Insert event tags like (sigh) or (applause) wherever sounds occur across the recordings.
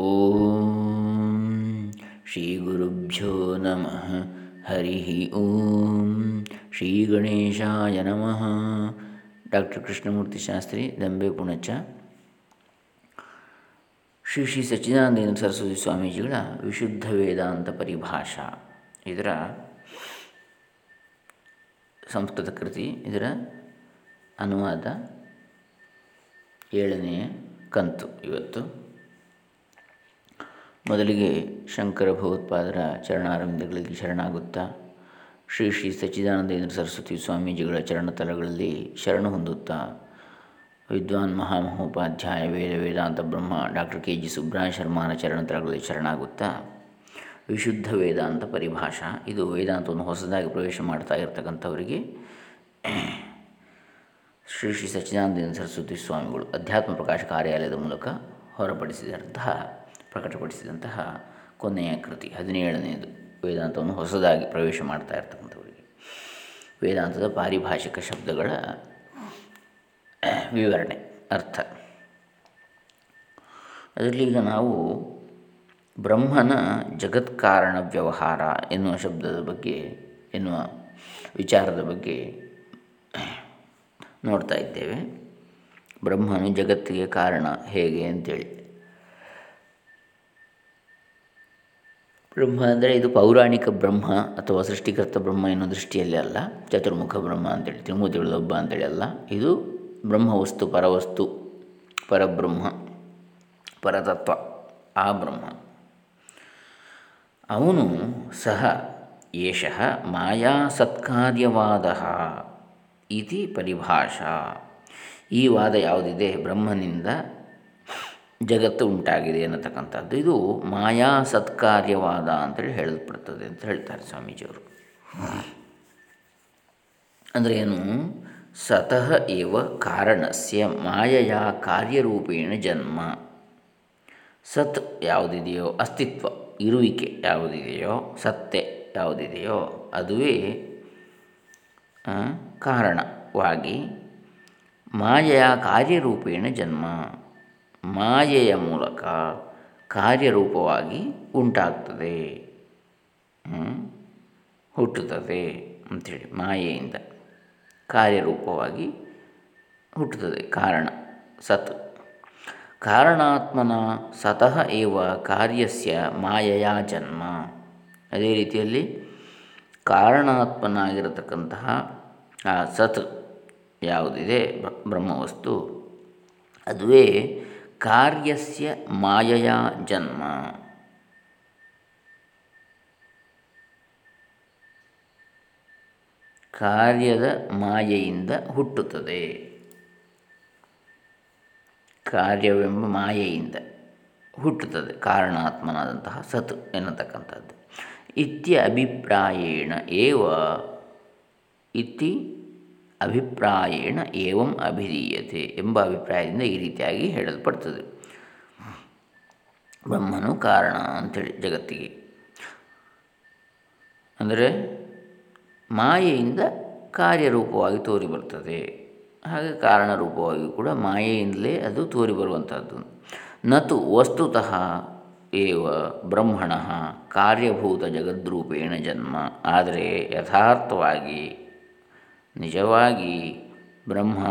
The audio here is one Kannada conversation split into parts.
ಓಂ ಶ್ರೀ ಗುರುಭ್ಯೋ ನಮಃ ಹರಿ ಓಂ ಶ್ರೀ ಗಣೇಶಾಯ ನಮಃ ಡಾಕ್ಟರ್ ಕೃಷ್ಣಮೂರ್ತಿ ಶಾಸ್ತ್ರಿ ದಂಬೆ ಪುಣಚ ಶ್ರೀ ಶ್ರೀ ಸಚ್ಚಿದಾನಂದೇಂದ್ರ ಸರಸ್ವತಿ ಸ್ವಾಮೀಜಿಗಳ ವಿಶುದ್ಧ ವೇದಾಂತ ಪರಿಭಾಷಾ. ಇದರ ಸಂಸ್ಕೃತ ಕೃತಿ, ಇದರ ಅನುವಾದ ಏಳನೆಯ ಕಂತು ಇವತ್ತು. ಮೊದಲಿಗೆ ಶಂಕರ ಭಗವತ್ಪಾದರ ಚರಣಾರವಿಂದಗಳಿಗೆ ಶರಣಾಗುತ್ತಾ, ಶ್ರೀ ಶ್ರೀ ಸಚ್ಚಿದಾನಂದೇಂದ್ರ ಸರಸ್ವತಿ ಸ್ವಾಮೀಜಿಗಳ ಚರಣತಲಗಳಲ್ಲಿ ಶರಣ ಹೊಂದುತ್ತಾ, ವಿದ್ವಾನ್ ಮಹಾಮಹೋಪಾಧ್ಯಾಯ ವೇದ ವೇದಾಂತ ಬ್ರಹ್ಮ ಡಾಕ್ಟರ್ ಕೆ ಜಿ ಸುಬ್ರಹ ಶರ್ಮಾನ ಚರಣತಲಗಳಲ್ಲಿ ಶರಣಾಗುತ್ತಾ, ವಿಶುದ್ಧ ವೇದಾಂತ ಪರಿಭಾಷಾ, ಇದು ವೇದಾಂತವನ್ನು ಹೊಸದಾಗಿ ಪ್ರವೇಶ ಮಾಡ್ತಾ ಇರತಕ್ಕಂಥವರಿಗೆ (clears throat) ಶ್ರೀ ಶ್ರೀ ಸಚ್ಚಿದಾನಂದ ಸರಸ್ವತಿ ಸ್ವಾಮಿಗಳು ಅಧ್ಯಾತ್ಮ ಪ್ರಕಾಶ ಕಾರ್ಯಾಲಯದ ಮೂಲಕ ಹೊರಪಡಿಸಿದಂತಹ ಪ್ರಕಟಪಡಿಸಿದಂತಹ ಕೊನೆಯ ಕೃತಿ ಹದಿನೇಳನೆಯದು ವೇದಾಂತವನ್ನು ಹೊಸದಾಗಿ ಪ್ರವೇಶ ಮಾಡ್ತಾ ಇರ್ತಕ್ಕಂಥವರಿಗೆ. ವೇದಾಂತದ ಪಾರಿಭಾಷಿಕ ಶಬ್ದಗಳ ವಿವರಣೆ, ಅರ್ಥ. ಅದರಲ್ಲಿ ಈಗ ನಾವು ಬ್ರಹ್ಮನ ಜಗತ್ಕಾರಣ ವ್ಯವಹಾರ ಎನ್ನುವ ಶಬ್ದದ ಬಗ್ಗೆ, ಎನ್ನುವ ವಿಚಾರದ ಬಗ್ಗೆ ನೋಡ್ತಾ ಇದ್ದೇವೆ. ಬ್ರಹ್ಮನು ಜಗತ್ತಿಗೆ ಕಾರಣ ಹೇಗೆ ಅಂತೇಳಿ. ಬ್ರಹ್ಮ ಅಂದರೆ ಇದು ಪೌರಾಣಿಕ ಬ್ರಹ್ಮ ಅಥವಾ ಸೃಷ್ಟಿಕರ್ತ ಬ್ರಹ್ಮ ಎನ್ನುವ ದೃಷ್ಟಿಯಲ್ಲಿ ಅಲ್ಲ, ಚತುರ್ಮುಖ ಬ್ರಹ್ಮ ಅಂತೇಳಿ ತ್ರಿಮೂರ್ತಿಗಳೊಬ್ಬ ಅಂತೇಳಿ ಅಲ್ಲ. ಇದು ಬ್ರಹ್ಮವಸ್ತು, ಪರವಸ್ತು, ಪರಬ್ರಹ್ಮ, ಪರತತ್ವ, ಆ ಬ್ರಹ್ಮ. ಅವನು ಸಹ ಏಷ ಮಾಯಾ ಸತ್ಕಾರ್ಯವಾದ ಇತಿ ಪರಿಭಾಷಾ. ಈ ವಾದ ಯಾವುದಿದೆ? ಬ್ರಹ್ಮನಿಂದ ಜಗತ್ತು ಉಂಟಾಗಿದೆ ಅನ್ನತಕ್ಕಂಥದ್ದು. ಇದು ಮಾಯಾ ಸತ್ಕಾರ್ಯವಾದ ಅಂತೇಳಿ ಹೇಳಲ್ಪಡ್ತದೆ ಅಂತ ಹೇಳ್ತಾರೆ ಸ್ವಾಮೀಜಿಯವರು. ಅಂದರೆ ಏನು? ಸತಃ ಏವ ಕಾರಣಸ್ಯ ಮಾಯೆಯ ಕಾರ್ಯರೂಪೇಣ ಜನ್ಮ. ಸತ್ ಯಾವುದಿದೆಯೋ? ಅಸ್ತಿತ್ವ, ಇರುವಿಕೆ ಯಾವುದಿದೆಯೋ? ಸತ್ತೆ ಯಾವುದಿದೆಯೋ? ಅದುವೇ ಕಾರಣವಾಗಿ ಮಾಯೆಯ ಕಾರ್ಯರೂಪೇಣ ಜನ್ಮ. ಮಾಯೆಯ ಮೂಲಕ ಕಾರ್ಯರೂಪವಾಗಿ ಉಂಟಾಗ್ತದೆ. ಹುಟ್ಟುತ್ತದೆ ಅಂಥೇಳಿ ಮಾಯೆಯಿಂದ ಕಾರ್ಯರೂಪವಾಗಿ ಹುಟ್ಟುತ್ತದೆ. ಕಾರಣ, ಸತ್. ಕಾರಣಾತ್ಮನ ಸತಃ ಏವ ಕಾರ್ಯಸ್ಯ ಮಾಯೆಯ ಜನ್ಮ. ಅದೇ ರೀತಿಯಲ್ಲಿ ಕಾರಣಾತ್ಮನಾಗಿರತಕ್ಕಂತಹ ಆ ಸತ್ ಯಾವುದಿದೆ? ಬ್ರಹ್ಮವಸ್ತು. ಅದುವೇ ಕಾರ್ಯಸ್ಯ ಮಾಯೆಯ ಜನ್ಮ. ಕಾರ್ಯದ ಮಾಯೆಯಿಂದ ಹುಟ್ಟುತ್ತದೆ. ಕಾರ್ಯವೆಂಬ ಮಾಯೆಯಿಂದ ಹುಟ್ಟುತ್ತದೆ. ಕಾರಣಾತ್ಮನಾದಂತಹ ಸತ್ ಎನ್ನತಕ್ಕಂಥದ್ದು. ಇತ್ಯ ಅಭಿಪ್ರಾಯೇಣ ಏವ ಇತಿ ಅಭಿಪ್ರಾಯೇಣ ಏವಂ ಅಭಿಧೀಯತೆ ಎಂಬ ಅಭಿಪ್ರಾಯದಿಂದ ಈ ರೀತಿಯಾಗಿ ಹೇಳಲ್ಪಡ್ತದೆ. ಬ್ರಹ್ಮನು ಕಾರಣ ಅಂಥೇಳಿ ಜಗತ್ತಿಗೆ. ಅಂದರೆ ಮಾಯೆಯಿಂದ ಕಾರ್ಯರೂಪವಾಗಿ ತೋರಿ ಬರ್ತದೆ. ಹಾಗೆ ಕಾರಣರೂಪವಾಗಿ ಕೂಡ ಮಾಯೆಯಿಂದಲೇ ಅದು ತೋರಿ ಬರುವಂಥದ್ದು. ನತು ವಸ್ತುತಃ ಏವ ಬ್ರಹ್ಮಣ ಕಾರ್ಯಭೂತ ಜಗದ್ರೂಪೇಣ ಜನ್ಮ. ಆದರೆ ಯಥಾರ್ಥವಾಗಿ ನಿಜವಾಗಿ ಬ್ರಹ್ಮ,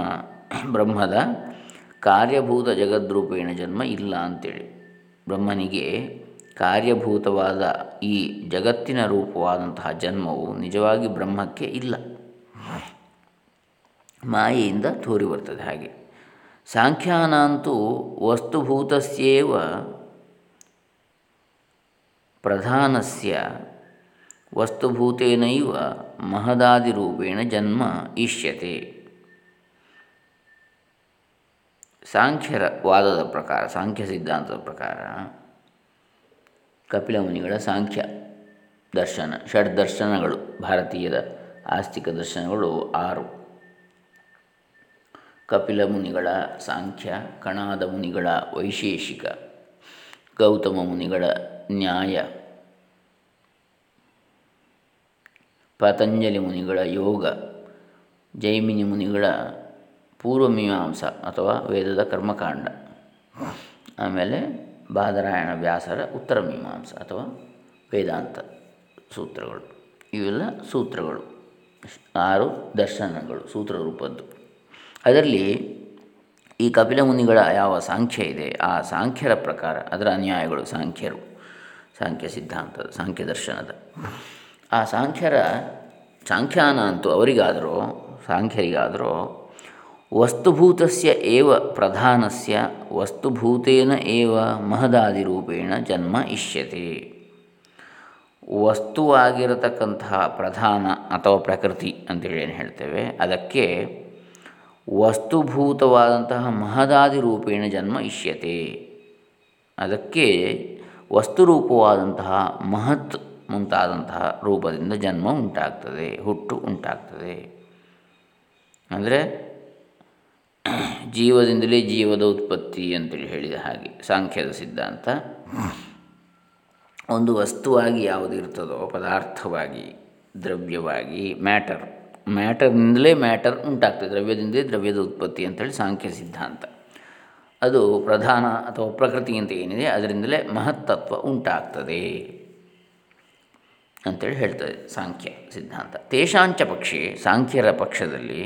ಬ್ರಹ್ಮದ ಕಾರ್ಯಭೂತ ಜಗದ್ರೂಪೇಣ ಜನ್ಮ ಇಲ್ಲ ಅಂತೇಳಿ. ಬ್ರಹ್ಮನಿಗೆ ಕಾರ್ಯಭೂತವಾದ ಈ ಜಗತ್ತಿನ ರೂಪವಾದಂತಹ ಜನ್ಮವು ನಿಜವಾಗಿ ಬ್ರಹ್ಮಕ್ಕೆ ಇಲ್ಲ. ಮಾಯೆಯಿಂದ ತೋರಿ ಬರ್ತದೆ ಹಾಗೆ. ಸಾಂಖ್ಯಾನಂತೂ ವಸ್ತುಭೂತಸ್ಯೇವ ಪ್ರಧಾನಸ್ಯ ವಸ್ತುಭೂತೇನೈವ ಮಹದಾದಿರೂಪೇಣ ಜನ್ಮ ಇಷ್ಯತೆ. ಸಾಂಖ್ಯರ ವಾದದ ಪ್ರಕಾರ, ಸಾಂಖ್ಯ ಸಿದ್ಧಾಂತದ ಪ್ರಕಾರ ಕಪಿಲ ಮುನಿಗಳ ಸಾಂಖ್ಯ ದರ್ಶನ, ಷಡ್ ದರ್ಶನಗಳು ಭಾರತೀಯದ ಆಸ್ತಿಕ ದರ್ಶನಗಳು ಆರು. ಕಪಿಲ ಮುನಿಗಳ ಸಾಂಖ್ಯ, ಕಣಾದ ಮುನಿಗಳ ವೈಶೇಷಿಕ, ಗೌತಮ ಮುನಿಗಳ ನ್ಯಾಯ ಪತಂಜಲಿ ಮುನಿಗಳ ಯೋಗ, ಜೈಮಿನಿ ಮುನಿಗಳ ಪೂರ್ವಮೀಮಾಂಸ ಅಥವಾ ವೇದದ ಕರ್ಮಕಾಂಡ. ಆಮೇಲೆ ಬಾದರಾಯಣ ವ್ಯಾಸರ ಉತ್ತರ ಮೀಮಾಂಸ ಅಥವಾ ವೇದಾಂತ ಸೂತ್ರಗಳು. ಇವೆಲ್ಲ ಸೂತ್ರಗಳು. ಆರು ದರ್ಶನಗಳು, ಸೂತ್ರ ರೂಪದ್ದು. ಅದರಲ್ಲಿ ಈ ಕಪಿಲ ಮುನಿಗಳ ಯಾವ ಸಾಂಖ್ಯ ಇದೆ, ಆ ಸಾಂಖ್ಯರ ಪ್ರಕಾರ ಅದರ ಅನ್ಯಾಯಗಳು ಸಾಂಖ್ಯರು, ಸಾಂಖ್ಯ ಸಿದ್ಧಾಂತದ, ಸಾಂಖ್ಯ ದರ್ಶನದ. ಆ ಸಾಂಖ್ಯರ ಸಾಂಖ್ಯಾನ ಅಂತೂ ಅವರಿಗಾದರೂ, ಸಾಂಖ್ಯರಿಗಾದರೂ ವಸ್ತುಭೂತಸ್ಯ ಏವ ಪ್ರಧಾನಸ್ಯ, ವಸ್ತುಭೂತೇನ ಏವ ಮಹದಾದಿರೂಪೇಣ ಜನ್ಮ ಇಷ್ಯತೆ. ವಸ್ತುವಾಗಿರತಕ್ಕಂತಹ ಪ್ರಧಾನ ಅಥವಾ ಪ್ರಕೃತಿ ಅಂತೇಳಿ ಏನು ಹೇಳ್ತೇವೆ, ಅದಕ್ಕೆ ವಸ್ತುಭೂತವಾದಂತಹ ಮಹದಾದಿ ರೂಪೇಣ ಜನ್ಮ ಇಷ್ಯತೆ. ಅದಕ್ಕೆ ವಸ್ತುರೂಪವಾದಂತಹ ಮಹತ್ ಮುಂತಾದಂತಹ ರೂಪದಿಂದ ಜನ್ಮ ಉಂಟಾಗ್ತದೆ, ಹುಟ್ಟು ಉಂಟಾಗ್ತದೆ. ಅಂದರೆ ಜೀವದಿಂದಲೇ ಜೀವದ ಉತ್ಪತ್ತಿ ಅಂತೇಳಿ ಹೇಳಿದ ಹಾಗೆ, ಸಾಂಖ್ಯದ ಸಿದ್ಧಾಂತ. ಒಂದು ವಸ್ತುವಾಗಿ ಯಾವುದು ಇರ್ತದೋ, ಪದಾರ್ಥವಾಗಿ, ದ್ರವ್ಯವಾಗಿ, ಮ್ಯಾಟರ್, ಮ್ಯಾಟರ್ನಿಂದಲೇ ಮ್ಯಾಟರ್ ಉಂಟಾಗ್ತದೆ, ದ್ರವ್ಯದಿಂದಲೇ ದ್ರವ್ಯದ ಉತ್ಪತ್ತಿ ಅಂತೇಳಿ ಸಾಂಖ್ಯ ಸಿದ್ಧಾಂತ. ಅದು ಪ್ರಧಾನ ಅಥವಾ ಪ್ರಕೃತಿ ಅಂತ ಏನಿದೆ, ಅದರಿಂದಲೇ ಮಹತ್ತತ್ವ ಉಂಟಾಗ್ತದೆ. ಅಂತೇಳಿ ಹೇಳ್ತದೆ ಸಾಂಖ್ಯ ಸಿದ್ಧಾಂತ. ತೇಷಾಂಚ ಪಕ್ಷಿ ಸಾಂಖ್ಯರ ಪಕ್ಷದಲ್ಲಿ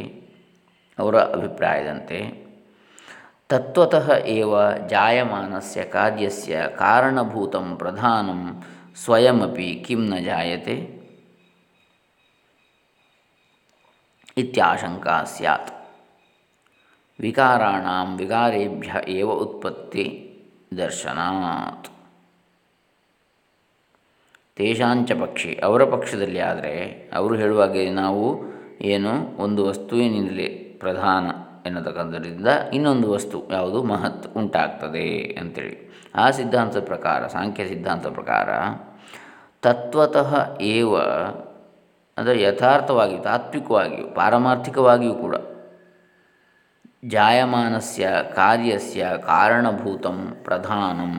ಅವರ ಅಭಿಪ್ರಾಯದಂತೆ, ತತ್ವತಃ ಏವ ಜಾಯಮಾನಸ್ಯ ಕಾರ್ಯಸ್ಯ ಕಾರಣಭೂತಂ ಪ್ರಧಾನಂ ಸ್ವಯಮಪಿ ಕಿಂ ನ ಜಾಯತೆ ಇತ್ಯಾಶಂಕಾ ಸ್ಯಾತ್. ವಿಕಾರಾಣಾಂ ವಿಕಾರೇಭ್ಯ ಏವ ಉತ್ಪತ್ತಿ ದರ್ಶನಾತ್. ತೇಷಾಂಚ ಪಕ್ಷಿ. ಅವರ ಪಕ್ಷದಲ್ಲಿ ಆದರೆ ಅವರು ಹೇಳುವಾಗೆ ನಾವು ಏನು ಒಂದು ವಸ್ತುವಿನಿಂದಲೇ ಪ್ರಧಾನ ಎನ್ನತಕ್ಕಂಥದ್ರಿಂದ ಇನ್ನೊಂದು ವಸ್ತು ಯಾವುದು? ಮಹತ್ ಉಂಟಾಗ್ತದೆ ಅಂಥೇಳಿ ಆ ಸಿದ್ಧಾಂತದ ಪ್ರಕಾರ, ಸಾಂಖ್ಯ ಸಿದ್ಧಾಂತದ ಪ್ರಕಾರ ತತ್ವತಃ ಏವ ಅಂದರೆ ಯಥಾರ್ಥವಾಗಿ, ತಾತ್ವಿಕವಾಗಿಯೂ, ಪಾರಮಾರ್ಥಿಕವಾಗಿಯೂ ಕೂಡ ಜಾಯಮಾನಸ್ಯ ಕಾರ್ಯಸ್ಯ ಕಾರಣಭೂತಂ ಪ್ರಧಾನಂ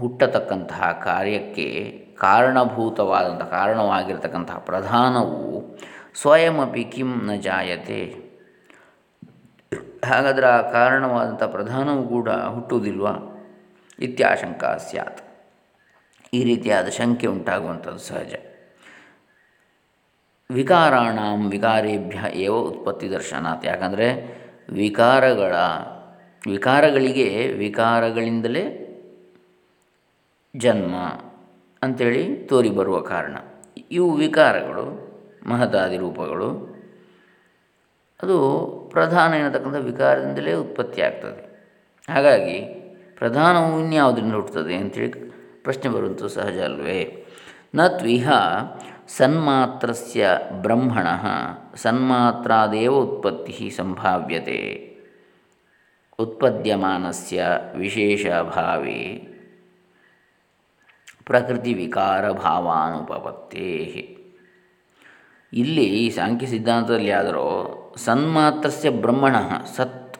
ಹುಟ್ಟತಕ್ಕಂತಹ ಕಾರ್ಯಕ್ಕೆ ಕಾರಣಭೂತವಾದಂಥ ಕಾರಣವಾಗಿರತಕ್ಕಂತಹ ಪ್ರಧಾನವು ಸ್ವಯಮಪಿ ಕಿಂ ನ ಜಾಯತೆ. ಹಾಗಾದರೆ ಆ ಕಾರಣವಾದಂಥ ಪ್ರಧಾನವೂ ಕೂಡ ಹುಟ್ಟುವುದಿಲ್ವ? ಇತ್ಯಾಶಂಕ ಸ್ಯಾತ್. ಈ ರೀತಿಯಾದ ಶಂಕೆ ಉಂಟಾಗುವಂಥದ್ದು ಸಹಜ. ವಿಕಾರಾಣ ವಿಕಾರೇಭ್ಯ ಏವ ಉತ್ಪತ್ತಿ ದರ್ಶನಾತ್. ಯಾಕಂದರೆ ವಿಕಾರಗಳ, ವಿಕಾರಗಳಿಗೆ ವಿಕಾರಗಳಿಂದಲೇ ಜನ್ಮ ಅಂಥೇಳಿ ತೋರಿ ಬರುವ ಕಾರಣ. ಇವು ವಿಕಾರಗಳು ಮಹತಾದಿ ರೂಪಗಳು. ಅದು ಪ್ರಧಾನ ಏನತಕ್ಕಂಥ ವಿಕಾರದಿಂದಲೇ ಉತ್ಪತ್ತಿ ಆಗ್ತದೆ. ಹಾಗಾಗಿ ಪ್ರಧಾನವು ಇನ್ಯಾವುದರಿಂದ ಹುಟ್ಟುತ್ತದೆ ಅಂತೇಳಿ ಪ್ರಶ್ನೆ ಬರುವಂತೂ ಸಹಜ ಅಲ್ವೇ. ನ ತ್ವಿಹ ಸನ್ಮಾತ್ರಸ್ಯ ಬ್ರಹ್ಮಣ ಸನ್ಮಾತ್ರಾದೇವ ಉತ್ಪತ್ತಿ ಸಂಭಾವ್ಯತೆ. ಉತ್ಪದ್ಯಮಾನಸ್ಯ ವಿಶೇಷ ಭಾವೇ ಪ್ರಕೃತಿ ವಿಕಾರ ಭಾವಾನುಪಪತ್ತೇ ಇಲ್ಲಿ ಈ ಸಾಂಖ್ಯ ಸಿದ್ಧಾಂತದಲ್ಲಿ ಆದರೂ ಸನ್ಮಾತ್ರಸ್ಯ ಬ್ರಹ್ಮಣ ಸತ್,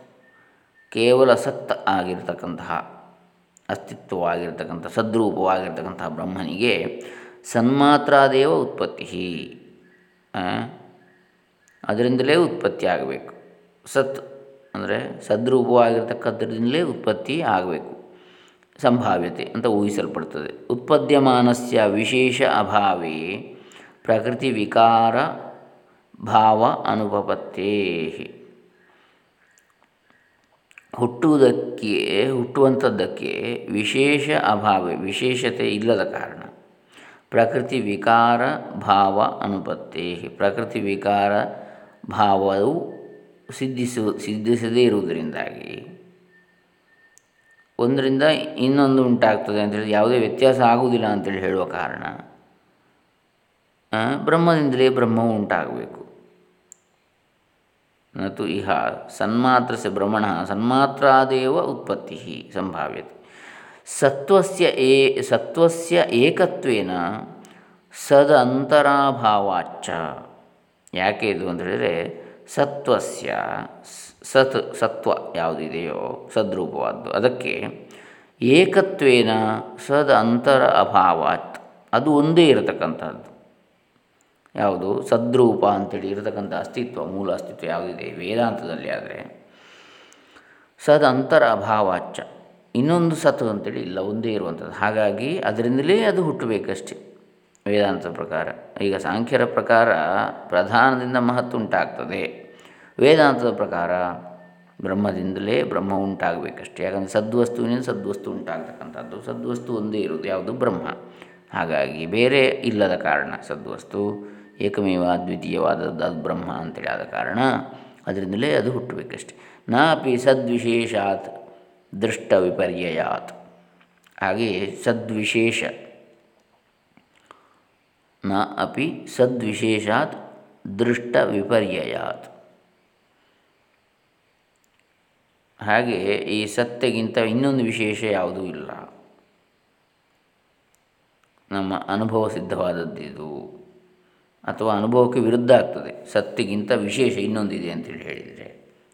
ಕೇವಲ ಸತ್ ಆಗಿರತಕ್ಕಂತಹ, ಅಸ್ತಿತ್ವವಾಗಿರ್ತಕ್ಕಂಥ, ಸದ್ರೂಪವಾಗಿರ್ತಕ್ಕಂತಹ ಬ್ರಹ್ಮನಿಗೆ ಸನ್ಮಾತ್ರಾದೇವ ಉತ್ಪತ್ತಿ. ಅದರಿಂದಲೇ ಉತ್ಪತ್ತಿ ಆಗಬೇಕು. ಸತ್ ಅಂದರೆ ಸದ್ರೂಪವಾಗಿರ್ತಕ್ಕಂಥದ್ರಿಂದಲೇ ಉತ್ಪತ್ತಿ ಆಗಬೇಕು. ಸಂಭಾವ್ಯತೆ ಅಂತ ಊಹಿಸಲ್ಪಡ್ತದೆ. ಉತ್ಪದ್ಯಮಾನಸ್ಯ ವಿಶೇಷ ಅಭಾವೇ ಪ್ರಕೃತಿ ವಿಕಾರ ಭಾವ ಅನುಪಪತ್ತೇ ಹುಟ್ಟುವುದಕ್ಕೆ, ಹುಟ್ಟುವಂಥದ್ದಕ್ಕೆ ವಿಶೇಷ ಅಭಾವ, ವಿಶೇಷತೆ ಇಲ್ಲದ ಕಾರಣ. ಪ್ರಕೃತಿ ವಿಕಾರ ಭಾವ ಅನುಪತ್ತೇ ಪ್ರಕೃತಿ ವಿಕಾರ ಭಾವವು ಸಿದ್ಧಿಸು, ಸಿದ್ಧಿಸದೇ ಇರುವುದರಿಂದಾಗಿ ಒಂದರಿಂದ ಇನ್ನೊಂದು ಉಂಟಾಗ್ತದೆ ಅಂತೇಳಿ ಯಾವುದೇ ವ್ಯತ್ಯಾಸ ಆಗುವುದಿಲ್ಲ ಅಂತೇಳಿ ಹೇಳುವ ಕಾರಣ. ಬ್ರಹ್ಮದಿಂದಲೇ ಬ್ರಹ್ಮವು ಉಂಟಾಗಬೇಕು. ನತು ಇಹ ಸನ್ಮಾತ್ರ ಬ್ರಹ್ಮಣ, ಸನ್ಮಾತ್ರಾದೇವ ಉತ್ಪತ್ತಿ ಸಂಭಾವ್ಯತೆ. ಸತ್ವಸ್ಯ ಏ ಸತ್ವಸ್ಯ ಏಕತ್ವೇನ ಸದಂತರಾಭಾವಾಚ್ಚ ಯಾಕೆ ಇದು ಅಂತ ಹೇಳಿದರೆ ಸತ್ವಸ್ಯ ಸತ್, ಸತ್ವ ಯಾವುದಿದೆಯೋ, ಸದ್ರೂಪವಾದ್ದು. ಅದಕ್ಕೆ ಏಕತ್ವೇನ ಸದ್ ಅಂತರ ಅಭಾವಾತ್. ಅದು ಒಂದೇ ಇರತಕ್ಕಂಥದ್ದು ಯಾವುದು? ಸದ್ರೂಪ ಅಂತೇಳಿ ಇರತಕ್ಕಂಥ ಅಸ್ತಿತ್ವ, ಮೂಲ ಅಸ್ತಿತ್ವ ಯಾವುದಿದೆ? ವೇದಾಂತದಲ್ಲಿ ಆದರೆ. ಸದ್ ಅಂತರ ಅಭಾವಾಚ. ಇನ್ನೊಂದು ಸತ್ ಅಂತೇಳಿ ಇಲ್ಲ, ಒಂದೇ ಇರುವಂಥದ್ದು. ಹಾಗಾಗಿ ಅದರಿಂದಲೇ ಅದು ಹುಟ್ಟಬೇಕಷ್ಟೆ ವೇದಾಂತದ ಪ್ರಕಾರ. ಈಗ ಸಾಂಖ್ಯರ ಪ್ರಕಾರ ಪ್ರಧಾನದಿಂದ ಮಹತ್ವ ಉಂಟಾಗ್ತದೆ. ವೇದಾಂತದ ಪ್ರಕಾರ ಬ್ರಹ್ಮದಿಂದಲೇ ಬ್ರಹ್ಮ ಉಂಟಾಗಬೇಕಷ್ಟೇ. ಯಾಕಂದರೆ ಸದ್ವಸ್ತುವಿನಿಂದ ಸದ್ವಸ್ತು ಉಂಟಾಗ್ತಕ್ಕಂಥದ್ದು. ಸದ್ವಸ್ತು ಒಂದೇ ಇರುವುದು, ಯಾವುದು ಬ್ರಹ್ಮ. ಹಾಗಾಗಿ ಬೇರೆ ಇಲ್ಲದ ಕಾರಣ ಸದ್ವಸ್ತು, ಏಕಮೇವ ಅದ್ವಿತೀಯವಾದದ್ದು ಅದು ಬ್ರಹ್ಮ ಅಂತೇಳಿ ಆದ ಕಾರಣ ಅದರಿಂದಲೇ ಅದು ಹುಟ್ಟಬೇಕಷ್ಟೆ. ನಾಪಿ ಸದ್ವಿಶೇಷಾತ್ ದೃಷ್ಟ ವಿಪರ್ಯಯಾತ್. ಹಾಗೆಯೇ ಸದ್ವಿಶೇಷ. ನಾ ಅಪಿ ಸದ್ವಿಶೇಷಾತ್ ದೃಷ್ಟ ವಿಪರ್ಯಯಾತ್. ಹಾಗೆ ಈ ಸತ್ಯಗಿಂತ ಇನ್ನೊಂದು ವಿಶೇಷ ಯಾವುದೂ ಇಲ್ಲ. ನಮ್ಮ ಅನುಭವ ಸಿದ್ಧವಾದದ್ದಿದು ಅಥವಾ ಅನುಭವಕ್ಕೆ ವಿರುದ್ಧ ಆಗ್ತದೆ. ಸತ್ಯಗಿಂತ ವಿಶೇಷ ಇನ್ನೊಂದಿದೆ ಅಂತೇಳಿ ಹೇಳಿದರೆ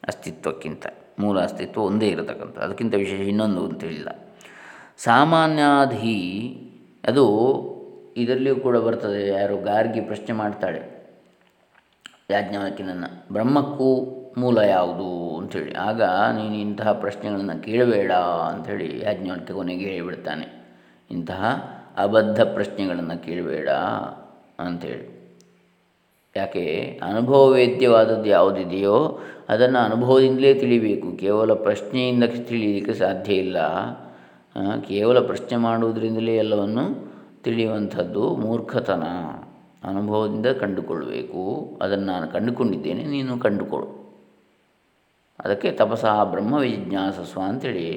ಅಸ್ತಿತ್ವಕ್ಕಿಂತ, ಮೂಲ ಅಸ್ತಿತ್ವ ಒಂದೇ ಇರತಕ್ಕಂಥ, ಅದಕ್ಕಿಂತ ವಿಶೇಷ ಇನ್ನೊಂದು ಅಂತೇಳಿಲ್ಲ ಸಾಮಾನ್ಯಾಧಿ, ಅದು ಇದರಲ್ಲಿಯೂ ಕೂಡ ಬರ್ತದೆ, ಯಾರು ಗಾರ್ಗಿ ಪ್ರಶ್ನೆ ಮಾಡ್ತಾಳೆ. ಯಾಜ್ಞವಲ್ಕಿನನ್ನು ಬ್ರಹ್ಮಕ್ಕೂ ಮೂಲ ಯಾವುದು ಅಂಥೇಳಿ ಆಗ ನೀನು ಇಂತಹ ಪ್ರಶ್ನೆಗಳನ್ನು ಕೇಳಬೇಡ ಅಂಥೇಳಿ ಯಾಜ್ಞವಲ್ಕೆ ಕೊನೆಗೆ ಹೇಳಿಬಿಡ್ತಾನೆ ಇಂತಹ ಅಬದ್ಧ ಪ್ರಶ್ನೆಗಳನ್ನು ಕೇಳಬೇಡ ಅಂಥೇಳಿ. ಯಾಕೆ? ಅನುಭವ ವೇದ್ಯವಾದದ್ದು ಯಾವುದಿದೆಯೋ ಅದನ್ನು ಅನುಭವದಿಂದಲೇ ತಿಳಿಬೇಕು. ಕೇವಲ ಪ್ರಶ್ನೆಯಿಂದ ತಿಳಿಯಲಿಕ್ಕೆ ಸಾಧ್ಯ ಇಲ್ಲ. ಕೇವಲ ಪ್ರಶ್ನೆ ಮಾಡುವುದರಿಂದಲೇ ಎಲ್ಲವನ್ನು ತಿಳಿಯುವಂಥದ್ದು ಮೂರ್ಖತನ. ಅನುಭವದಿಂದ ಕಂಡುಕೊಳ್ಳಬೇಕು. ಅದನ್ನು ನಾನು ಕಂಡುಕೊಂಡಿದ್ದೇನೆ, ನೀನು ಕಂಡುಕೊಳ್ಳು ಅದಕ್ಕೆ ತಪಸ ಬ್ರಹ್ಮ ಅಂಥೇಳಿ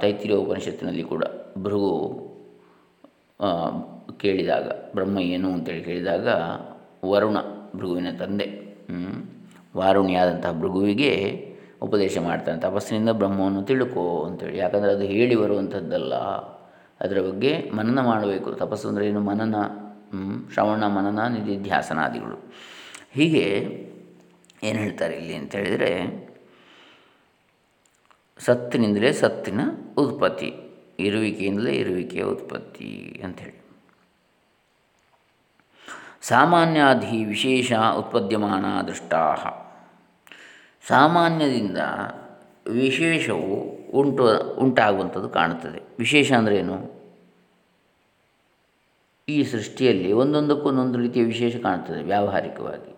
ತೈತಿರಿಯ ಉಪನಿಷತ್ತಿನಲ್ಲಿ ಕೂಡ ಭೃಗು ಕೇಳಿದಾಗ, ಬ್ರಹ್ಮ ಏನು ಅಂತೇಳಿ ಕೇಳಿದಾಗ, ವರುಣ ಭೃಗುವಿನ ತಂದೆ ವಾರುಣಿಯಾದಂತಹ ಭೃಗುವಿಗೆ ಉಪದೇಶ ಮಾಡ್ತಾನೆ. ತಪಸ್ಸಿನಿಂದ ಬ್ರಹ್ಮವನ್ನು ತಿಳುಕೋ ಅಂತೇಳಿ. ಯಾಕಂದರೆ ಅದು ಹೇಳಿ ಬರುವಂಥದ್ದಲ್ಲ. ಅದರ ಬಗ್ಗೆ ಮನನ ಮಾಡಬೇಕು. ತಪಸ್ಸು ಅಂದರೆ ಏನು? ಮನನ ಶ್ರವಣ, ಮನನ, ನಿಧಿಧ್ಯಾಸನಾದಿಗಳು. ಹೀಗೆ ಏನು ಹೇಳ್ತಾರೆ ಇಲ್ಲಿ ಅಂತ ಹೇಳಿದರೆ ಸತ್ತಿನಿಂದಲೇ ಸತ್ತಿನ ಉತ್ಪತ್ತಿ, ಇರುವಿಕೆಯಿಂದಲೇ ಇರುವಿಕೆಯ ಉತ್ಪತ್ತಿ ಅಂಥೇಳಿ. ಸಾಮಾನ್ಯಾಧಿ ವಿಶೇಷ ಉತ್ಪದ್ಯಮಾನ ದೃಷ್ಟಾ ಸಾಮಾನ್ಯದಿಂದ ವಿಶೇಷವು ಉಂಟು, ಉಂಟಾಗುವಂಥದ್ದು ಕಾಣುತ್ತದೆ. ವಿಶೇಷ ಅಂದ್ರೇನು ಈ ಸೃಷ್ಟಿಯಲ್ಲಿ ಒಂದೊಂದಕ್ಕೂ ಒಂದೊಂದು ರೀತಿಯ ವಿಶೇಷ ಕಾಣುತ್ತದೆ ವ್ಯಾವಹಾರಿಕವಾಗಿ.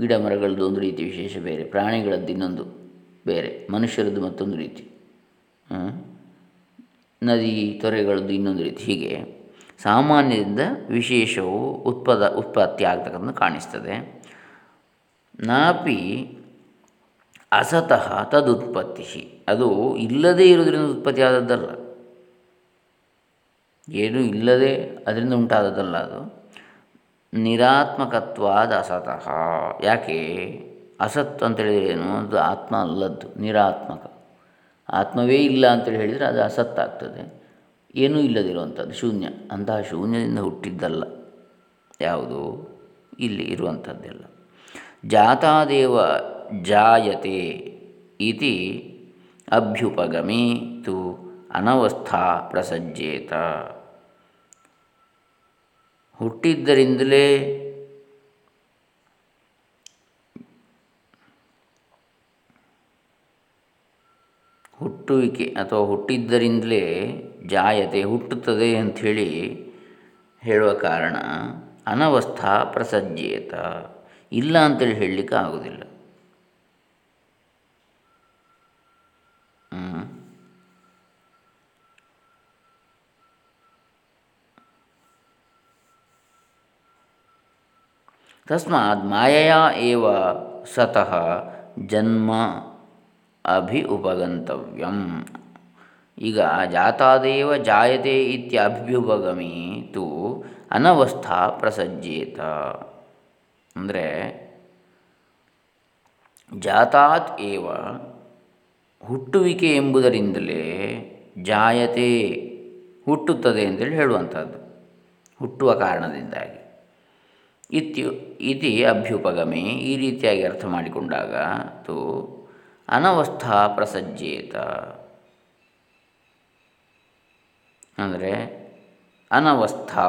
ಗಿಡ ಮರಗಳದ್ದು ಒಂದು ರೀತಿಯ ವಿಶೇಷ ಬೇರೆ, ಪ್ರಾಣಿಗಳದ್ದು ಇನ್ನೊಂದು. ಬೇರೆ, ಮನುಷ್ಯರದ್ದು ಮತ್ತೊಂದು ರೀತಿ. ನದಿ ತೊರೆಗಳದ್ದು ಇನ್ನೊಂದು ರೀತಿ. ಹೀಗೆ ಸಾಮಾನ್ಯದಿಂದ ವಿಶೇಷವು ಉತ್ಪದ, ಉತ್ಪತ್ತಿ ಆಗ್ತಕ್ಕಂಥ ಕಾಣಿಸ್ತದೆ. ನಾಪಿ ಅಸತಃ ತದುತ್ಪತ್ತಿ ಅದು ಇಲ್ಲದೇ ಇರೋದರಿಂದ ಉತ್ಪತ್ತಿ ಆದದ್ದಲ್ಲ. ಏನೂ ಇಲ್ಲದೆ ಅದರಿಂದ ಉಂಟಾದದ್ದಲ್ಲ ಅದು. ನಿರಾತ್ಮಕತ್ವಾದ ಅಸತಃ. ಯಾಕೆ? ಅಸತ್ ಅಂತೇಳಿದರೆ ಏನು? ಅದು ಆತ್ಮ ಅಲ್ಲದ್ದು, ನಿರಾತ್ಮಕ. ಆತ್ಮವೇ ಇಲ್ಲ ಅಂತೇಳಿ ಹೇಳಿದರೆ ಅದು ಅಸತ್ತಾಗ್ತದೆ ಏನೂ ಇಲ್ಲದಿರುವಂಥದ್ದು, ಶೂನ್ಯ. ಅಂತಹ ಶೂನ್ಯದಿಂದ ಹುಟ್ಟಿದ್ದಲ್ಲ. ಯಾವುದು? ಇಲ್ಲಿ ಇರುವಂಥದ್ದೆಲ್ಲ. ಜಾತಾದೇವ ಜಾಯತೆ ಇತಿ ಅಭ್ಯುಪಗಮಿ ತು ಅನವಸ್ಥಾ ಪ್ರಸಜ್ಜೇತ. ಹುಟ್ಟಿದ್ದರಿಂದಲೇ ಹುಟ್ಟುವಿಕೆ ಅಥವಾ ಹುಟ್ಟಿದ್ದರಿಂದಲೇ ಜಾಯತೆ ಹುಟ್ಟುತ್ತದೆ ಅಂಥೇಳಿ ಹೇಳುವ ಕಾರಣ ಅನವಸ್ಥಾ ಪ್ರಸಜ್ಜೇತ ಇಲ್ಲ ಅಂತೇಳಿ ಹೇಳಲಿಕ್ಕೆ ಆಗೋದಿಲ್ಲ. ತಸ್ಮಾತ್ ಮಾಯೆಯ ಸತಃ ಜನ್ಮ ಅಭಿ ಉಪಗಂತವ್ಯಂ ಈಗ ಜಾತಾದೇವ ಜಾಯತೆ ಇತ್ಯಭ್ಯುಪಗಮಿ ತು ಅನವಸ್ಥಾ ಪ್ರಸಜ್ಜೇತ. ಅಂದರೆ ಜಾತಾತ್ ಏವ ಹುಟ್ಟುವಿಕೆ ಎಂಬುದರಿಂದಲೇ ಜಾಯತೆ ಹುಟ್ಟುತ್ತದೆ ಅಂತೇಳಿ ಹೇಳುವಂಥದ್ದು. ಹುಟ್ಟುವ ಕಾರಣದಿಂದಾಗಿ. ಇತ್ಯು ಇತಿ ಅಭ್ಯುಪಗಮಿ ಈ ರೀತಿಯಾಗಿ ಅರ್ಥ ಮಾಡಿಕೊಂಡಾಗ ತು ಅನವಸ್ಥಾ ಪ್ರಸಜ್ಜೇತ. ಅಂದರೆ ಅನವಸ್ಥಾ,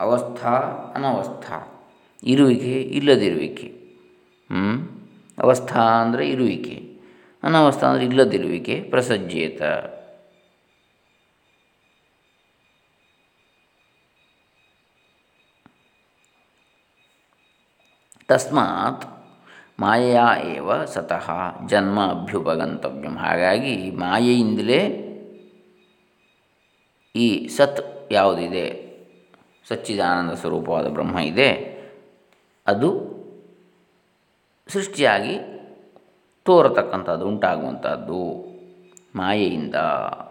ಅವಸ್ಥಾ, ಅನವಸ್ಥಾ, ಇರುವಿಕೆ, ಇಲ್ಲದಿರುವಿಕೆ. ಅವಸ್ಥಾ ಅಂದರೆ ಇರುವಿಕೆ. ಅನವಸ್ಥಾ ಅಂದರೆ ಇಲ್ಲದಿರುವಿಕೆ, ಪ್ರಸಜ್ಜೇತ. ತಸ್ಮಾತ್ ಮಾಯೆಯ ಏವ ಸತಃ ಜನ್ಮ ಅಭ್ಯುಪಗಂತವ್ಯಂ. ಹಾಗಾಗಿ ಮಾಯೆಯಿಂದಲೇ ಈ ಸತ್ ಯಾವುದಿದೆ? ಸಚ್ಚಿದಾನಂದ ಸ್ವರೂಪವಾದ ಬ್ರಹ್ಮ ಇದೆ. ಅದು ಸೃಷ್ಟಿಯಾಗಿ ತೋರತಕ್ಕಂಥದ್ದು, ಉಂಟಾಗುವಂಥದ್ದು ಮಾಯೆಯಿಂದ